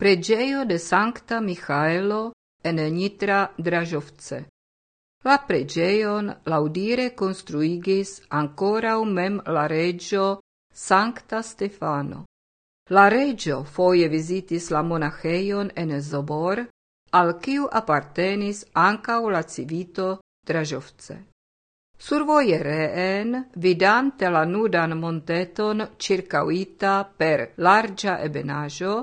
Pregeio de Sancta Michaelo en Nitra Dražovce. La pregeion laudire construigis ancora mem la regio Sancta Stefano. La regio foie visitis la monacheion en Zobor, al quiu appartenis ancau la civito Dražovce. Survoje reen, vidante la nudan monteton circauita per largia ebenajo,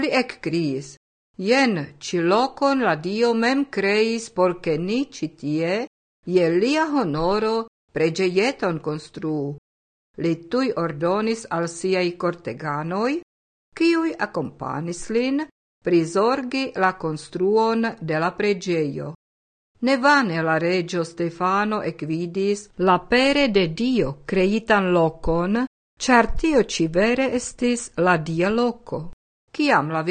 li criis, jen ci locon la dio mem creis porce ni citie, je lia honoro pregeieton construu. Li tui ordonis al siai corteganoi, quiui accompanis lin, prisorgi la construon de la pregeio. Ne vane la regio Stefano equidis la pere de Dio creitan locon, char tio vere estis la dia. Ciam la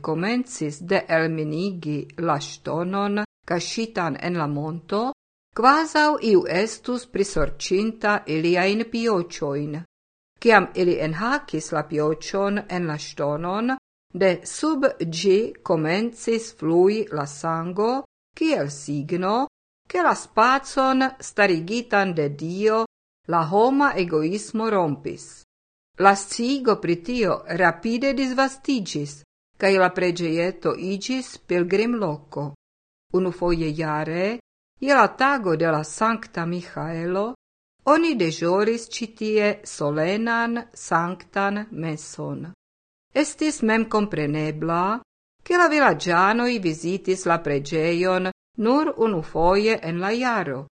comencis de elminigi la stonon cascitan en la monto, quasau iu estus prisorcinta iliain piocioin. Ciam ili enhacis la piocion en la stonon, de sub gi comencis flui la sango, kiel signo, che la spazon starigitan de Dio la homa egoismo rompis. La scigo pritio rapide disvastigis, cae la pregeieto igis pilgrim loco. Unu foie iare, ie la tago de la Sancta Michaelo, oni dejoris citie solenan sanctan meson. Estis mem comprenebla, che la villagianoi visitis la pregeion nur unu foie en la iaro.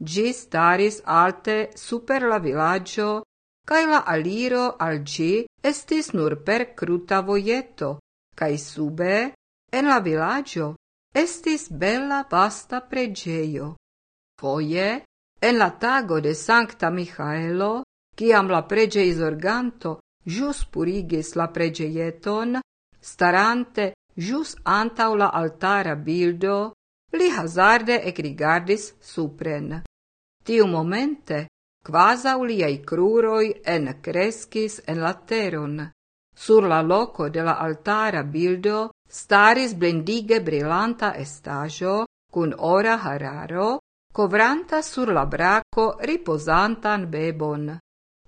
Gis staris alte super la villaggio cae la aliro al gi estis nur per cruta voieto, cae sube, en la villaggio, estis bella vasta pregeio. Foie, en la tago de Sancta Michaelo, ciam la pregeis organto jus purigis la pregeieton, starante jus antau la altara bildo, li hazarde ecrigardis supren. Tiu momente quasau liai cruroi en crescis en la teron. Sur la loco de la altara bildo staris blendige brillanta estajo, cun ora hararo, covranta sur la braco riposantan bebon.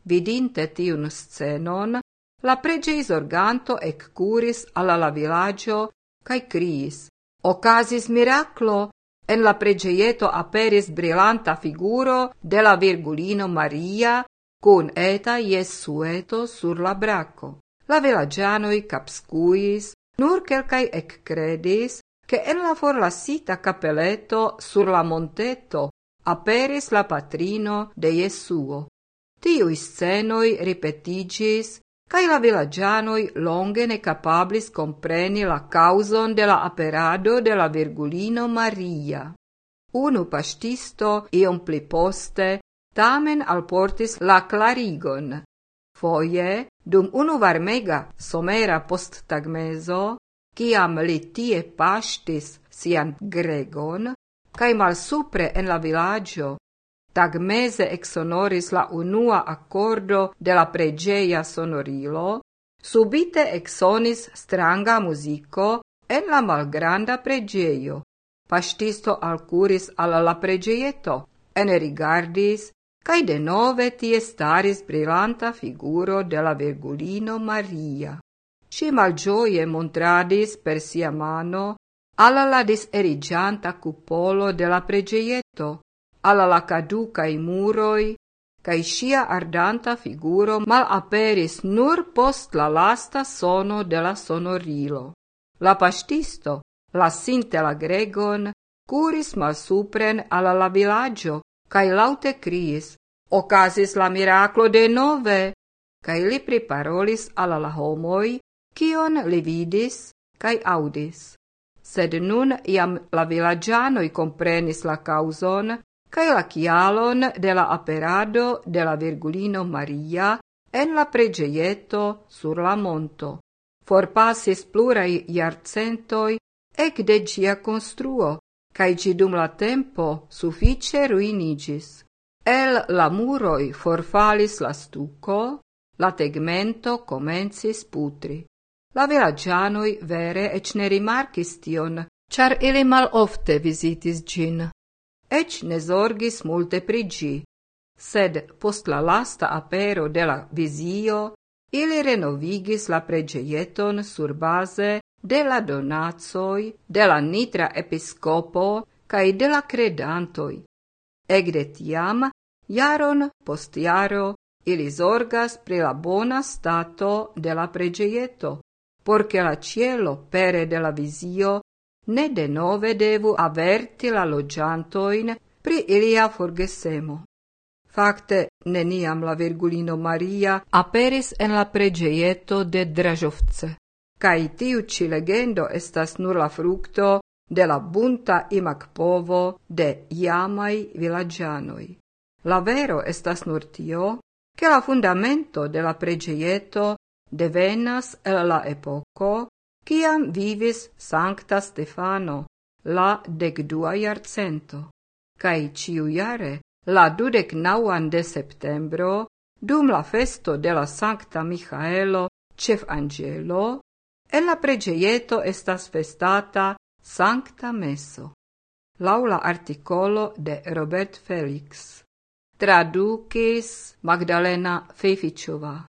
Vidinte tiun scenon, la pregeis organto ec curis alla la villaggio, cae criis, Ocasis miraclo, En la pregeieto aperis brillanta figuro de la Virgulino Maria cun eta Jesueto sur la braco. La villagianoi capscuis, nur quelcai ec credis, che en la forlasita capelleto sur la monteto aperis la patrino de Jesuo. Tiui scenoi ripetigis, cae la villagianoi longe ne capablis compreni la causon de la aperado de la Virgulino Maria. Unu pastisto iom pli poste tamen alportis la clarigon. Foie, dum unu varmega somera post tagmezo, ciam li tie pastis sian gregon, cae mal supre en la villaggio tagmese exonoris la unua accordo de la pregeia sonorilo, subite exonis stranga musico en la malgranda pregeio. Pastisto alcuris alla la pregeieto, ene rigardis, cae de nove tie staris brillanta figuro de la Virgulino Maria. Si malgioie montradis per sia mano alla la diserigianta cupolo de la pregeieto, alla la caducai muroi, cae scia ardanta figuro mal aperis nur post la lasta sono de la sonorilo. La pastisto, la la gregon, curis mal supren alla la villaggio, cae laute criis, ocasis la miraclo de nove, cae li priparolis alla la homoi, cion li vidis, cae audis. Sed nun iam la villagianoi comprenis la causon, cae la chialon de la aperado de la Virgulino Maria en la pregeieto sur la monto. Forpasis plurai iarcentoi ec de gia construo, cae ci dum la tempo suffice ruinigis. El la muroi forfalis la stuco, la tegmento comencis putri. La vilagianoi vere ec ne rimarcis tion, char ili mal ofte visitis gin. Ec ne zorgis multe prigi, sed post la lasta apero de la visio, ili renovigis la pregeieton sur base de la donazoi, de la nitra episcopo, cae de la credantoi. Egde tiam, jaron post jaro, ili zorgas pri la bona stato de la pregeieto, porque la cielo pere de la visio de nove devu averti la logiantoin pri ilia forgesemo. Fakte, neniam la Virgulino Maria aperis en la pregeieto de Dražovce. Kai tiu ci legendo estas nur la fructo de la bunta imac povo de iamai villagianoi. La vero estas nur tio, che la fundamento de la pregeieto devenas el la epoco ciam vivis Sancta Stefano, la decdua iarcento, cae ciu iare, la dudec nauan de septembro, dum la festo de la Sancta Michaelo, cef angelo, en la pregeieto estas festata Sancta Meso. Laula articolo de Robert Felix. Traducis Magdalena Fejfičová.